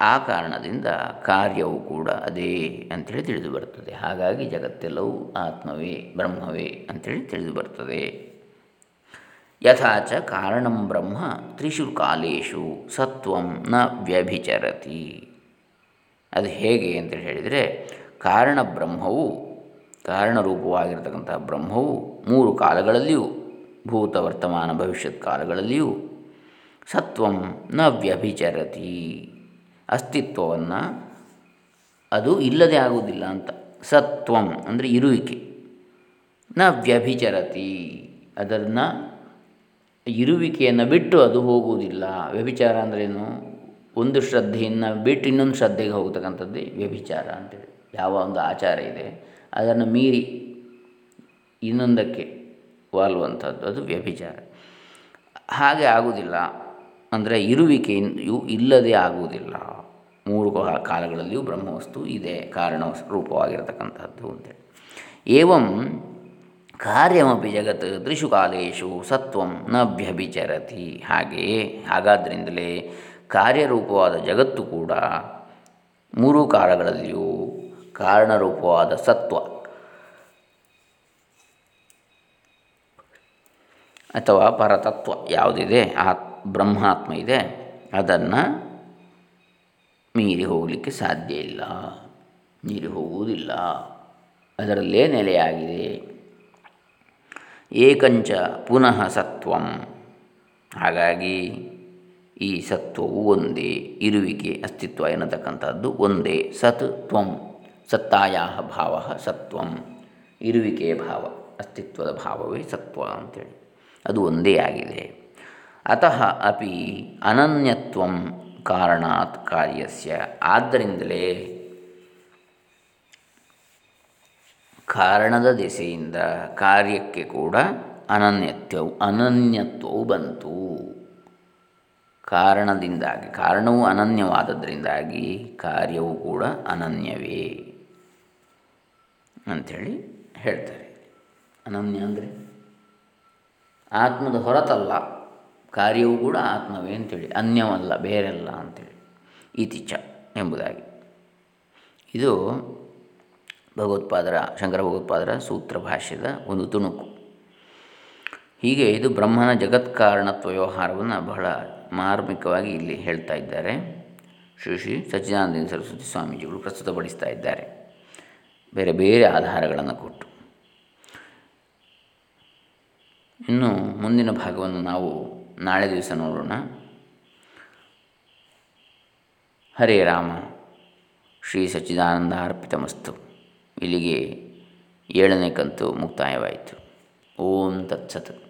ಆ ಕಾರಣದಿಂದ ಕಾರ್ಯವು ಕೂಡ ಅದೇ ಅಂಥೇಳಿ ತಿಳಿದು ಬರ್ತದೆ. ಹಾಗಾಗಿ ಜಗತ್ತೆಲ್ಲವೂ ಆತ್ಮವೇ, ಬ್ರಹ್ಮವೇ ಅಂಥೇಳಿ ತಿಳಿದು ಬರ್ತದೆ. ಯಥಾಚ ಕಾರಣಂ ಬ್ರಹ್ಮ ತ್ರಿಷು ಕಾಲೇಶು ಸತ್ವಂ ನ ವ್ಯಭಿಚರತಿ. ಅದು ಹೇಗೆ ಅಂತೇಳಿ ಹೇಳಿದರೆ, ಕಾರಣ ಬ್ರಹ್ಮವು ಕಾರಣರೂಪವಾಗಿರ್ತಕ್ಕಂಥ ಬ್ರಹ್ಮವು ಮೂರು ಕಾಲಗಳಲ್ಲಿಯೂ, ಭೂತ ವರ್ತಮಾನ ಭವಿಷ್ಯತ್ ಕಾಲಗಳಲ್ಲಿಯೂ ಸತ್ವಂ ನ ವ್ಯಭಿಚರತಿ. ಅಸ್ತಿತ್ವವನ್ನು ಅದು ಇಲ್ಲದೆ ಆಗುವುದಿಲ್ಲ ಅಂತ. ಸತ್ವಂ ಅಂದರೆ ಇರುವಿಕೆ. ನ ವ್ಯಭಿಚರತಿ. ಅದನ್ನು ಇರುವಿಕೆಯನ್ನು ಬಿಟ್ಟು ಅದು ಹೋಗುವುದಿಲ್ಲ. ವ್ಯಭಿಚಾರ ಅಂದ್ರೇನು ಒಂದು ಶ್ರದ್ಧೆಯನ್ನು ಬಿಟ್ಟು ಇನ್ನೊಂದು ಶ್ರದ್ಧೆಗೆ ಹೋಗ್ತಕ್ಕಂಥದ್ದೇ ವ್ಯಭಿಚಾರ ಅಂತೇಳಿ ಯಾವ ಒಂದು ಆಚಾರ ಇದೆ, ಅದನ್ನು ಮೀರಿ ಇನ್ನೊಂದಕ್ಕೆ ವಾಲುವಂಥದ್ದು ಅದು ವ್ಯಭಿಚಾರ. ಹಾಗೆ ಆಗುವುದಿಲ್ಲ. ಅಂದರೆ ಇರುವಿಕೆಯು ಇಲ್ಲದೆ ಆಗುವುದಿಲ್ಲ. ಮೂರು ಕಾಲಗಳಲ್ಲಿಯೂ ಬ್ರಹ್ಮವಸ್ತು ಇದೆ ಕಾರಣ ರೂಪವಾಗಿರತಕ್ಕಂಥದ್ದು ಅಂತೇಳಿ ಏವಂ ಕಾರ್ಯಮಪಿ ಜಗತ್ ತ್ರಿಷು ಕಾಲೇಶು ಸತ್ವಂ ನಭ್ಯಭಿಚರತಿ. ಹಾಗೆಯೇ ಹಾಗಾದ್ದರಿಂದಲೇ ಕಾರ್ಯರೂಪವಾದ ಜಗತ್ತು ಕೂಡ ಮೂರು ಕಾಲಗಳಲ್ಲಿಯೂ ಕಾರಣರೂಪವಾದ ಸತ್ವ. ಅಥವಾ ಪರತತ್ವ ಯಾವುದಿದೆ? ಆತ್ ಬ್ರಹ್ಮಾತ್ಮ ಇದೆ, ಅದನ್ನು ಮೀರಿ ಹೋಗಲಿಕ್ಕೆ ಸಾಧ್ಯ ಇಲ್ಲ, ಮೀರಿ ಹೋಗುವುದಿಲ್ಲ. ಅದರಲ್ಲೇ ನೆಲೆಯಾಗಿದೆ. ಏಕಂಚ ಪುನಃ ಸತ್ವಂ. ಹಾಗಾಗಿ ಈ ಸತ್ವವು ಒಂದೇ, ಇರುವಿಕೆ ಅಸ್ತಿತ್ವ ಎನ್ನತಕ್ಕಂಥದ್ದು ಒಂದೇ, ಸತ್ ತ್ವಂ. ಸತ್ತಾಯ ಭಾವ ಸತ್ವಂ. ಇರುವಿಕೆಯ ಭಾವ, ಅಸ್ತಿತ್ವದ ಭಾವವೇ ಸತ್ವ ಅಂತೇಳಿ. ಅದು ಒಂದೇ ಆಗಿದೆ. ಅತಃ ಅಪಿ ಅನನ್ಯತ್ವಂ ಕಾರಣಾತ್ ಕಾರ್ಯಸ್ಯ. ಆದ್ದರಿಂದಲೇ ಕಾರಣದ ದೆಸೆಯಿಂದ ಕಾರ್ಯಕ್ಕೆ ಕೂಡ ಅನನ್ಯತ್ವವು ಅನನ್ಯತ್ವವು ಬಂತು. ಕಾರಣದಿಂದಾಗಿ, ಕಾರಣವು ಅನನ್ಯವಾದದ್ರಿಂದಾಗಿ ಕಾರ್ಯವು ಕೂಡ ಅನನ್ಯವೇ ಅಂಥೇಳಿ ಹೇಳ್ತಾರೆ. ಅನನ್ಯ ಅಂದರೆ ಆತ್ಮದ ಹೊರತಲ್ಲ. ಕಾರ್ಯವೂ ಕೂಡ ಆತ್ಮವೇ ಅಂತೇಳಿ, ಅನ್ಯವಲ್ಲ, ಬೇರೆಲ್ಲ ಅಂತೇಳಿ. ಇತಿಚ ಎಂಬುದಾಗಿ. ಇದು ಭಗವತ್ಪಾದರ, ಶಂಕರ ಭಗವತ್ಪಾದರ ಸೂತ್ರ ಭಾಷ್ಯದ ಒಂದು ತುಣುಕು. ಹೀಗೆ ಇದು ಬ್ರಹ್ಮನ ಜಗತ್ಕಾರಣತ್ವ ವ್ಯವಹಾರವನ್ನು ಬಹಳ ಮಾರ್ಮಿಕವಾಗಿ ಇಲ್ಲಿ ಹೇಳ್ತಾ ಇದ್ದಾರೆ. ಶ್ರೀ ಶ್ರೀ ಸಚ್ಚಿದಾನಂದ ಸರಸ್ವತಿ ಸ್ವಾಮೀಜಿಗಳು ಪ್ರಸ್ತುತಪಡಿಸ್ತಾ ಇದ್ದಾರೆ. ಬೇರೆ ಬೇರೆ ಆಧಾರಗಳನ್ನು ಕೊಟ್ಟು. ಇನ್ನು ಮುಂದಿನ ಭಾಗವನ್ನು ನಾವು ನಾಳೆ ದಿವಸ ನೋಡೋಣ. ಹರೇ ರಾಮ ಶ್ರೀ ಸಚ್ಚಿದಾನಂದ ಅರ್ಪಿತಮಸ್ತು. ಇಲ್ಲಿಗೆ ಏಳನೇ ಕಂತು ಮುಕ್ತಾಯವಾಯಿತು. ಓಂ ತತ್ಸತ್.